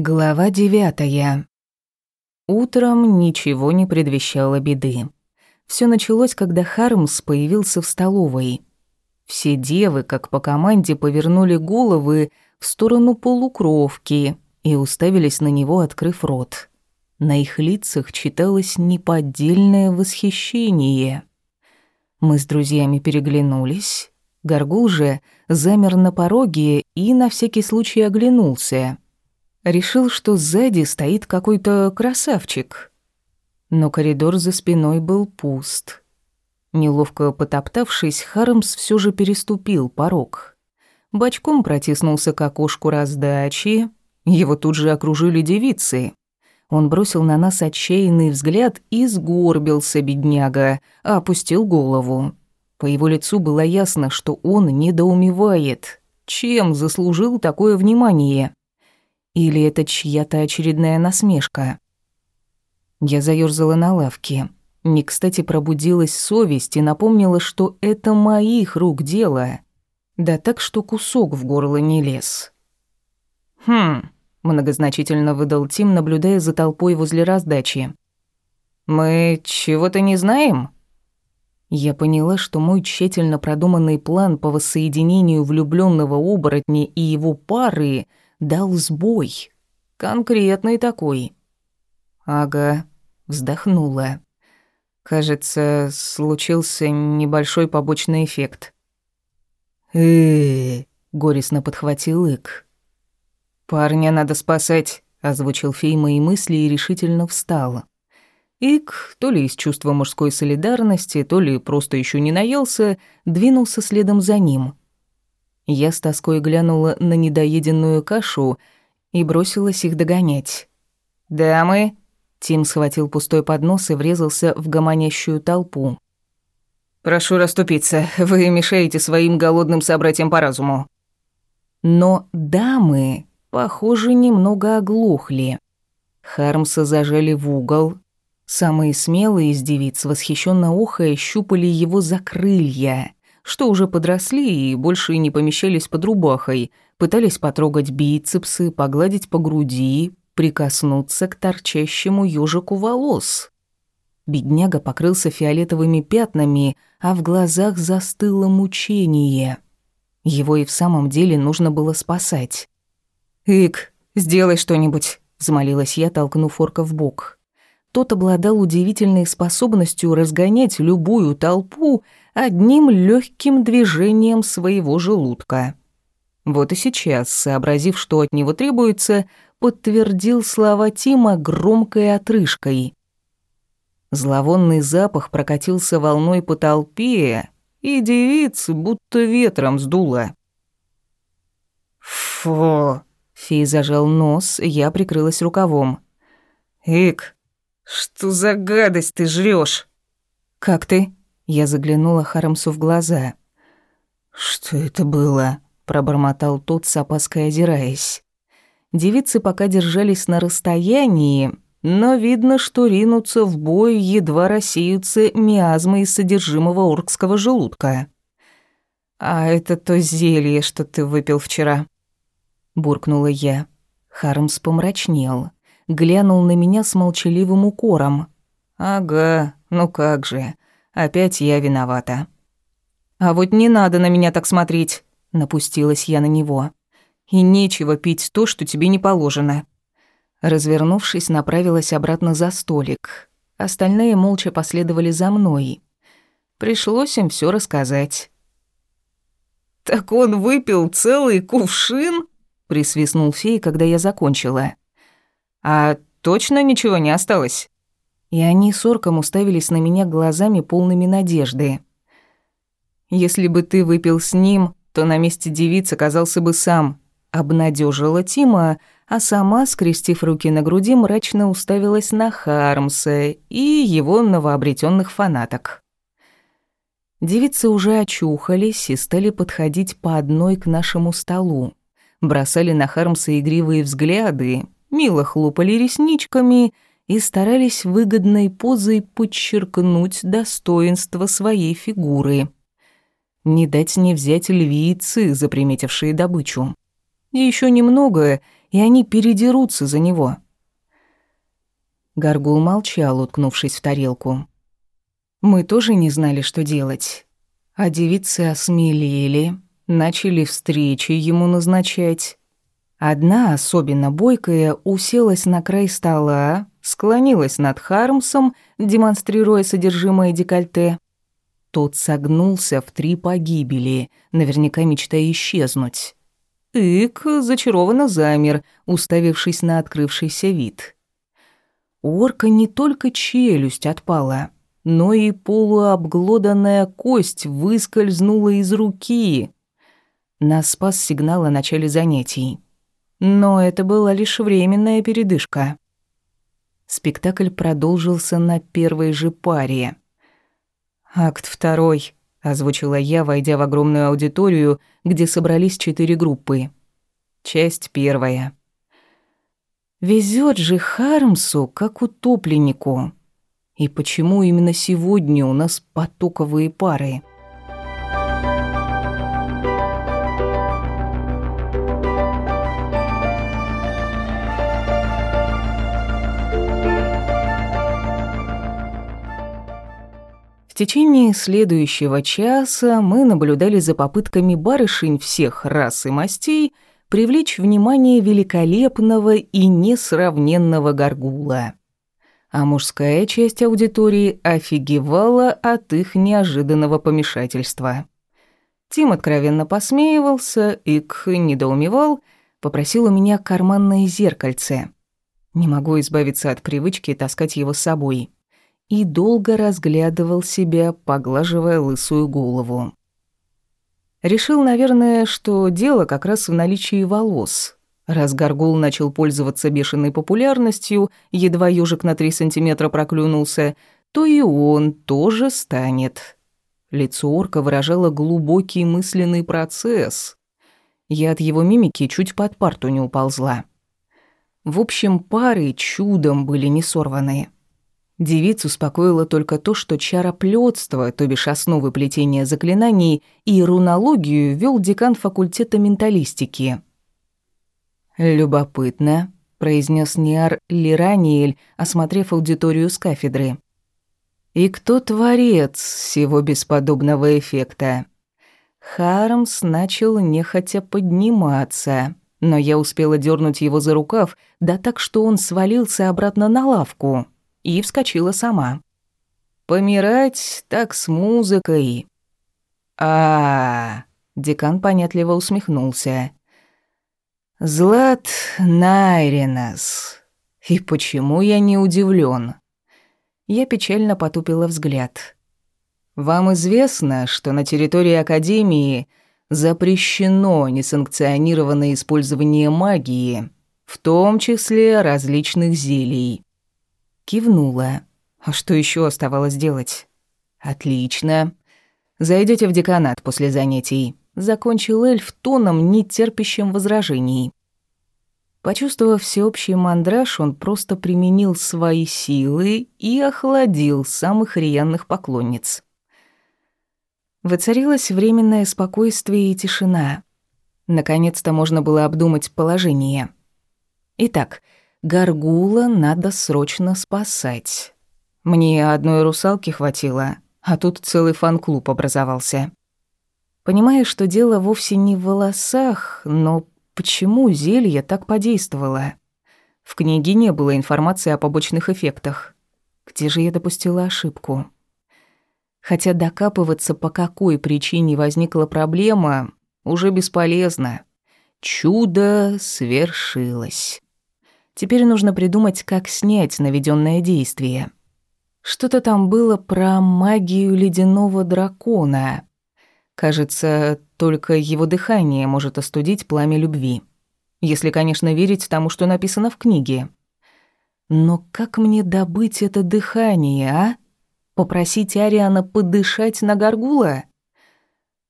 Глава девятая. Утром ничего не предвещало беды. Все началось, когда Хармс появился в столовой. Все девы, как по команде, повернули головы в сторону полукровки и уставились на него, открыв рот. На их лицах читалось неподдельное восхищение. Мы с друзьями переглянулись. Горгул же замер на пороге и на всякий случай оглянулся — Решил, что сзади стоит какой-то красавчик. Но коридор за спиной был пуст. Неловко потоптавшись, Хармс все же переступил порог. Бочком протиснулся к окошку раздачи. Его тут же окружили девицы. Он бросил на нас отчаянный взгляд и сгорбился, бедняга, опустил голову. По его лицу было ясно, что он недоумевает. Чем заслужил такое внимание? Или это чья-то очередная насмешка? Я заёрзала на лавке. Не кстати пробудилась совесть и напомнила, что это моих рук дело. Да так, что кусок в горло не лез. «Хм», — многозначительно выдал Тим, наблюдая за толпой возле раздачи. «Мы чего-то не знаем?» Я поняла, что мой тщательно продуманный план по воссоединению влюбленного оборотня и его пары — дал сбой. Конкретный такой. Ага, вздохнула. Кажется, случился небольшой побочный эффект. э горестно подхватил Ик. «Парня надо спасать», — озвучил фей мои мысли и решительно встал. Ик, то ли из чувства мужской солидарности, то ли просто еще не наелся, двинулся следом за ним. Я с тоской глянула на недоеденную кашу и бросилась их догонять. «Дамы!» Тим схватил пустой поднос и врезался в гомонящую толпу. «Прошу расступиться, вы мешаете своим голодным собратьям по разуму». Но дамы, похоже, немного оглохли. Хармса зажали в угол. Самые смелые из девиц, восхищенно охая, щупали его за крылья что уже подросли и больше не помещались под рубахой, пытались потрогать бицепсы, погладить по груди, прикоснуться к торчащему ёжику волос. Бедняга покрылся фиолетовыми пятнами, а в глазах застыло мучение. Его и в самом деле нужно было спасать. «Ик, сделай что-нибудь», — взмолилась я, толкнув орка в бок. Тот обладал удивительной способностью разгонять любую толпу одним легким движением своего желудка. Вот и сейчас, сообразив, что от него требуется, подтвердил слова Тима громкой отрыжкой. Зловонный запах прокатился волной по толпе, и девиц будто ветром сдуло. «Фу!» — фей зажал нос, я прикрылась рукавом. «Ик, что за гадость ты жрёшь?» «Как ты?» Я заглянула Харамсу в глаза. «Что это было?» – пробормотал тот, с опаской озираясь. Девицы пока держались на расстоянии, но видно, что ринуться в бой едва рассеются миазмы из содержимого оркского желудка. «А это то зелье, что ты выпил вчера», — буркнула я. Хармс помрачнел, глянул на меня с молчаливым укором. «Ага, ну как же, Опять я виновата. А вот не надо на меня так смотреть, напустилась я на него. И нечего пить то, что тебе не положено. Развернувшись, направилась обратно за столик. Остальные молча последовали за мной. Пришлось им все рассказать. «Так он выпил целый кувшин?» — присвистнул фей, когда я закончила. «А точно ничего не осталось?» и они с орком уставились на меня глазами полными надежды. «Если бы ты выпил с ним, то на месте девиц оказался бы сам», — обнадежила Тима, а сама, скрестив руки на груди, мрачно уставилась на Хармса и его новообретенных фанаток. Девицы уже очухались и стали подходить по одной к нашему столу. Бросали на Хармса игривые взгляды, мило хлопали ресничками — и старались выгодной позой подчеркнуть достоинство своей фигуры. Не дать не взять львицы, заприметившие добычу. Еще немного, и они передерутся за него. Гаргул молчал, уткнувшись в тарелку. Мы тоже не знали, что делать. А девицы осмелели, начали встречи ему назначать. Одна, особенно бойкая, уселась на край стола, склонилась над Хармсом, демонстрируя содержимое декольте. Тот согнулся в три погибели, наверняка мечтая исчезнуть. Ик зачарованно замер, уставившись на открывшийся вид. У орка не только челюсть отпала, но и полуобглоданная кость выскользнула из руки. Нас спас сигнал о начале занятий. Но это была лишь временная передышка. Спектакль продолжился на первой же паре. «Акт второй», — озвучила я, войдя в огромную аудиторию, где собрались четыре группы. Часть первая. Везет же Хармсу, как утопленнику. И почему именно сегодня у нас потоковые пары? Течение следующего часа мы наблюдали за попытками барышень всех рас и мастей привлечь внимание великолепного и несравненного горгула. А мужская часть аудитории офигевала от их неожиданного помешательства. Тим откровенно посмеивался, Ик недоумевал, попросил у меня карманное зеркальце. Не могу избавиться от привычки таскать его с собой и долго разглядывал себя, поглаживая лысую голову. Решил, наверное, что дело как раз в наличии волос. Раз Гаргул начал пользоваться бешеной популярностью, едва ёжик на три сантиметра проклюнулся, то и он тоже станет. Лицо орка выражало глубокий мысленный процесс. Я от его мимики чуть под парту не уползла. В общем, пары чудом были не сорваны. Девиц успокоило только то, что чароплётство, то бишь основы плетения заклинаний, и рунологию вел декан факультета менталистики. «Любопытно», — произнес Ниар Лираниэль, осмотрев аудиторию с кафедры. «И кто творец всего бесподобного эффекта?» Хармс начал нехотя подниматься, но я успела дернуть его за рукав, да так, что он свалился обратно на лавку и вскочила сама. «Помирать так с музыкой». А, -а, -а декан понятливо усмехнулся. «Злат Найренас. И почему я не удивлен? Я печально потупила взгляд. «Вам известно, что на территории Академии запрещено несанкционированное использование магии, в том числе различных зелий. Кивнула. А что еще оставалось делать? Отлично. Зайдете в деканат после занятий. Закончил эльф тоном, не терпящим возражений. Почувствовав всеобщий мандраж, он просто применил свои силы и охладил самых рьяных поклонниц. Воцарилось временное спокойствие и тишина. Наконец-то можно было обдумать положение. Итак, Гаргула надо срочно спасать. Мне одной русалки хватило, а тут целый фан-клуб образовался. Понимаю, что дело вовсе не в волосах, но почему зелье так подействовало? В книге не было информации о побочных эффектах. Где же я допустила ошибку? Хотя докапываться, по какой причине возникла проблема, уже бесполезно. Чудо свершилось. Теперь нужно придумать, как снять наведенное действие. Что-то там было про магию ледяного дракона. Кажется, только его дыхание может остудить пламя любви. Если, конечно, верить тому, что написано в книге. Но как мне добыть это дыхание, а? Попросить Ариана подышать на горгула?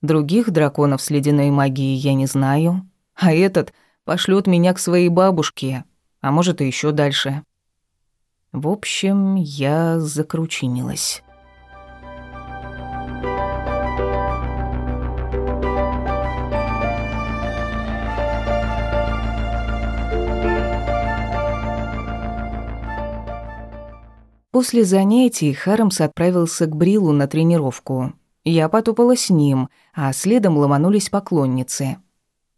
Других драконов с ледяной магией я не знаю. А этот пошлет меня к своей бабушке, а может и еще дальше. В общем, я закручинилась. После занятий Хармс отправился к Брилу на тренировку. Я потопала с ним, а следом ломанулись поклонницы –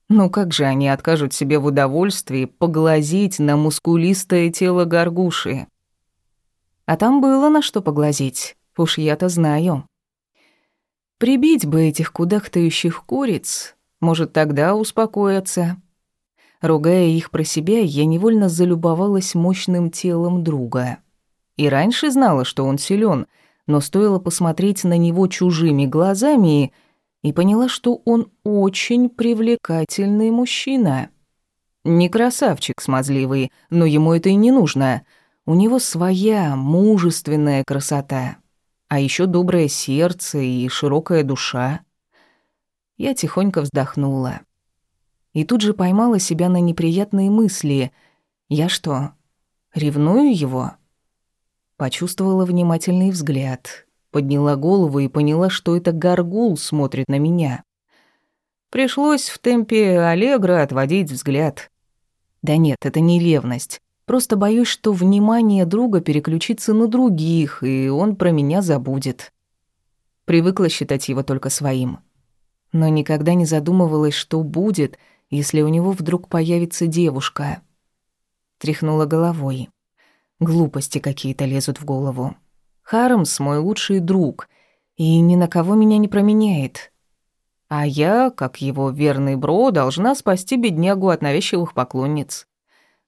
ну как же они откажут себе в удовольствии поглазеть на мускулистое тело горгуши? А там было на что поглазеть, уж я-то знаю. Прибить бы этих кудахтающих куриц, может, тогда успокоятся. Ругая их про себя, я невольно залюбовалась мощным телом друга. И раньше знала, что он силен, но стоило посмотреть на него чужими глазами и поняла, что он очень привлекательный мужчина. Не красавчик смазливый, но ему это и не нужно. У него своя мужественная красота, а еще доброе сердце и широкая душа. Я тихонько вздохнула и тут же поймала себя на неприятные мысли. Я что, ревную его? Почувствовала внимательный взгляд, подняла голову и поняла, что это горгул смотрит на меня. Пришлось в темпе аллегро отводить взгляд. Да нет, это не ревность. Просто боюсь, что внимание друга переключится на других, и он про меня забудет. Привыкла считать его только своим. Но никогда не задумывалась, что будет — если у него вдруг появится девушка. Тряхнула головой. Глупости какие-то лезут в голову. Хармс мой лучший друг, и ни на кого меня не променяет. А я, как его верный бро, должна спасти беднягу от навязчивых поклонниц.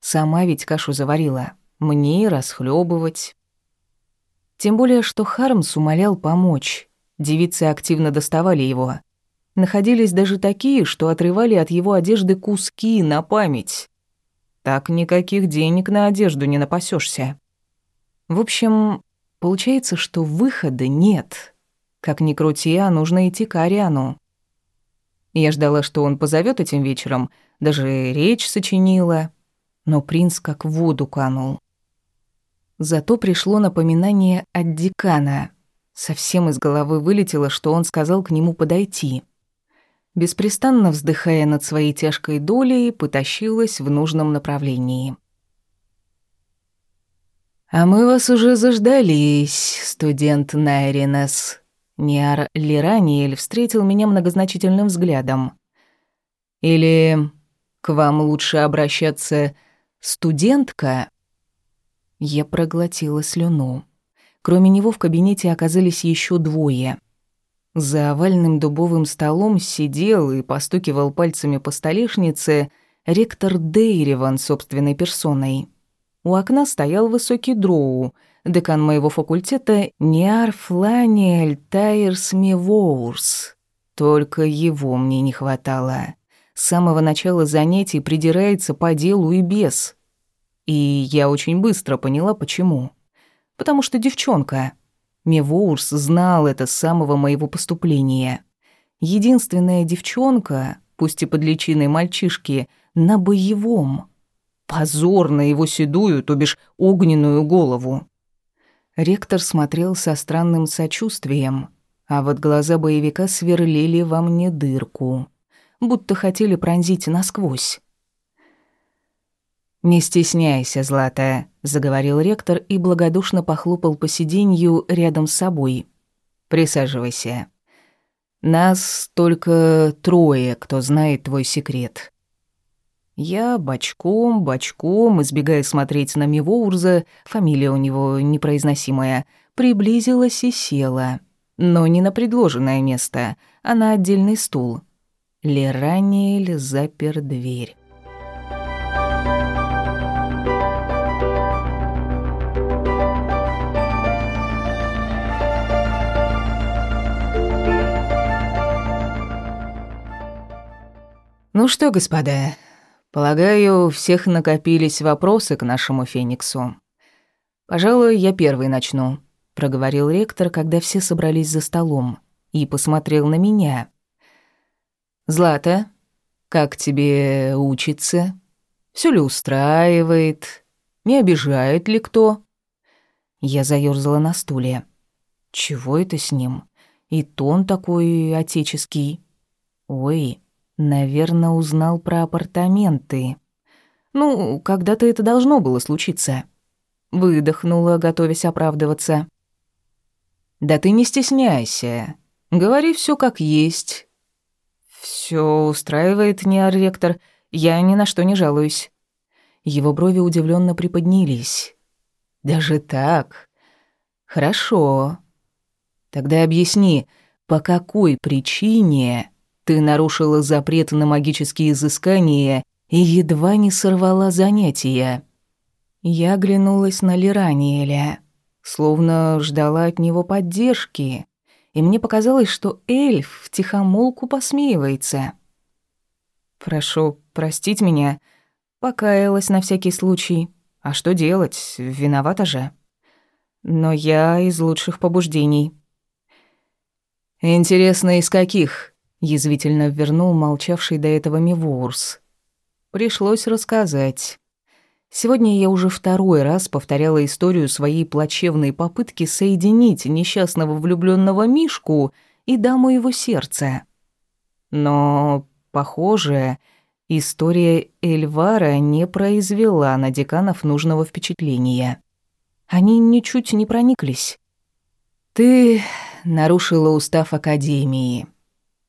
Сама ведь кашу заварила. Мне расхлебывать. Тем более, что Хармс умолял помочь. Девицы активно доставали его. Находились даже такие, что отрывали от его одежды куски на память. Так никаких денег на одежду не напасешься. В общем, получается, что выхода нет. Как ни крути, а нужно идти к Ариану. Я ждала, что он позовет этим вечером, даже речь сочинила. Но принц как в воду канул. Зато пришло напоминание от декана. Совсем из головы вылетело, что он сказал к нему подойти беспрестанно вздыхая над своей тяжкой долей, потащилась в нужном направлении. «А мы вас уже заждались, студент Найринес». Ниар Лираниэль встретил меня многозначительным взглядом. «Или к вам лучше обращаться студентка?» Я проглотила слюну. Кроме него в кабинете оказались еще двое. За овальным дубовым столом сидел и постукивал пальцами по столешнице ректор Дейреван собственной персоной. У окна стоял высокий дроу, декан моего факультета Ниар Фланиэль Тайерс Мивоурс. Только его мне не хватало. С самого начала занятий придирается по делу и без. И я очень быстро поняла, почему. Потому что девчонка — Мевоурс знал это с самого моего поступления. Единственная девчонка, пусть и под личиной мальчишки, на боевом. Позор на его седую, то бишь огненную голову. Ректор смотрел со странным сочувствием, а вот глаза боевика сверлили во мне дырку, будто хотели пронзить насквозь. «Не стесняйся, Златая», — заговорил ректор и благодушно похлопал по сиденью рядом с собой. «Присаживайся. Нас только трое, кто знает твой секрет». Я бочком, бочком, избегая смотреть на Мивоурза, фамилия у него непроизносимая, приблизилась и села. Но не на предложенное место, а на отдельный стул. Лераниэль запер дверь. Ну что, господа, полагаю, у всех накопились вопросы к нашему Фениксу. Пожалуй, я первый начну, проговорил ректор, когда все собрались за столом, и посмотрел на меня. Злата, как тебе учится? Все ли устраивает? Не обижает ли кто? Я заёрзала на стуле. Чего это с ним? И тон такой отеческий. Ой, Наверное, узнал про апартаменты. Ну, когда-то это должно было случиться. Выдохнула, готовясь оправдываться. «Да ты не стесняйся. Говори все как есть». Все устраивает, не ректор. Я ни на что не жалуюсь». Его брови удивленно приподнялись. «Даже так? Хорошо. Тогда объясни, по какой причине ты нарушила запрет на магические изыскания и едва не сорвала занятия?» Я оглянулась на Лираниэля, словно ждала от него поддержки, и мне показалось, что эльф втихомолку посмеивается. «Прошу простить меня», покаялась на всякий случай. А что делать, виновата же. Но я из лучших побуждений. «Интересно, из каких?» — язвительно вернул молчавший до этого Мивурс. Пришлось рассказать. Сегодня я уже второй раз повторяла историю своей плачевной попытки соединить несчастного влюбленного Мишку и даму его сердца. Но, похоже, история Эльвара не произвела на деканов нужного впечатления. Они ничуть не прониклись. «Ты нарушила устав Академии.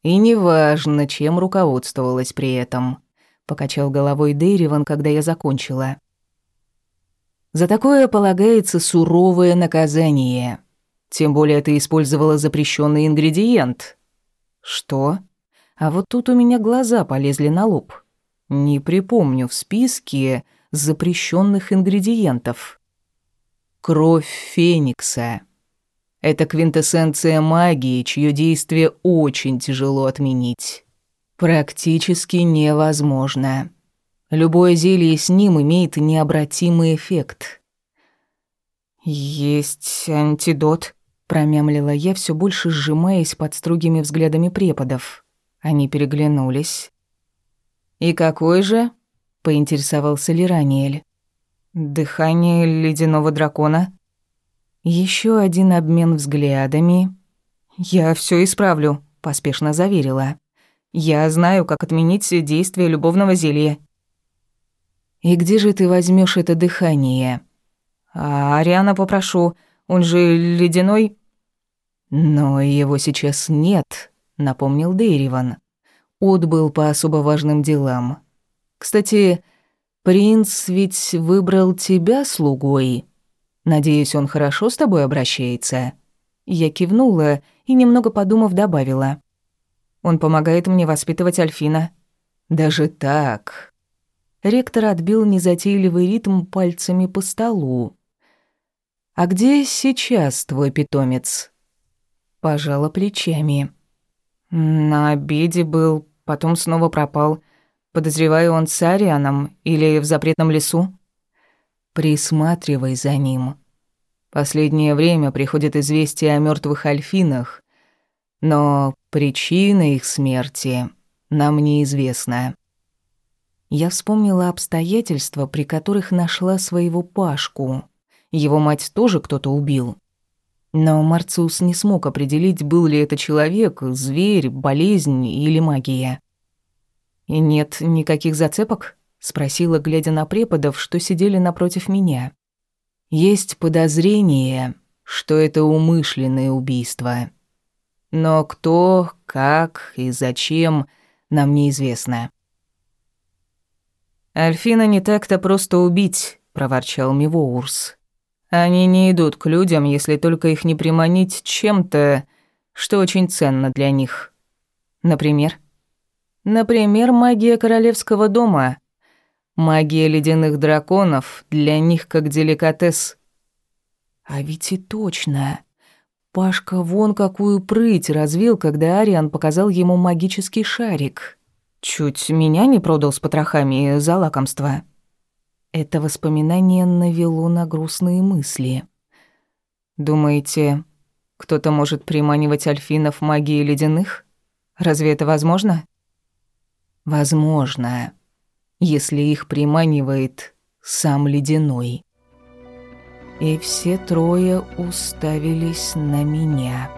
И неважно, чем руководствовалась при этом», — покачал головой Дейриван, когда я закончила. За такое полагается суровое наказание. Тем более ты использовала запрещенный ингредиент. Что? А вот тут у меня глаза полезли на лоб. Не припомню в списке запрещенных ингредиентов. Кровь Феникса. Это квинтэссенция магии, чье действие очень тяжело отменить. Практически невозможно. Любое зелье с ним имеет необратимый эффект. «Есть антидот», — промямлила я, все больше сжимаясь под строгими взглядами преподов. Они переглянулись. «И какой же?» — поинтересовался Лираниэль. «Дыхание ледяного дракона». Еще один обмен взглядами. «Я все исправлю», — поспешно заверила. «Я знаю, как отменить действие любовного зелья. «И где же ты возьмешь это дыхание?» «А Ариана попрошу, он же ледяной...» «Но его сейчас нет», — напомнил Дейриван. Отбыл по особо важным делам. «Кстати, принц ведь выбрал тебя слугой. Надеюсь, он хорошо с тобой обращается?» Я кивнула и, немного подумав, добавила. «Он помогает мне воспитывать Альфина». «Даже так?» Ректор отбил незатейливый ритм пальцами по столу. «А где сейчас твой питомец?» Пожала плечами. «На обеде был, потом снова пропал. Подозреваю, он с Арианом или в запретном лесу?» «Присматривай за ним. Последнее время приходят известия о мертвых альфинах, но причина их смерти нам неизвестна». Я вспомнила обстоятельства, при которых нашла своего Пашку. Его мать тоже кто-то убил. Но Марциус не смог определить, был ли это человек, зверь, болезнь или магия. «И нет никаких зацепок?» — спросила, глядя на преподов, что сидели напротив меня. «Есть подозрение, что это умышленное убийство. Но кто, как и зачем, нам неизвестно». «Альфина не так-то просто убить», — проворчал Мивоурс. «Они не идут к людям, если только их не приманить чем-то, что очень ценно для них. Например? Например, магия королевского дома. Магия ледяных драконов для них как деликатес». А ведь и точно. Пашка вон какую прыть развил, когда Ариан показал ему магический шарик. Чуть меня не продал с потрохами за лакомство. Это воспоминание навело на грустные мысли. Думаете, кто-то может приманивать альфинов магией ледяных? Разве это возможно? Возможно, если их приманивает сам ледяной. И все трое уставились на меня.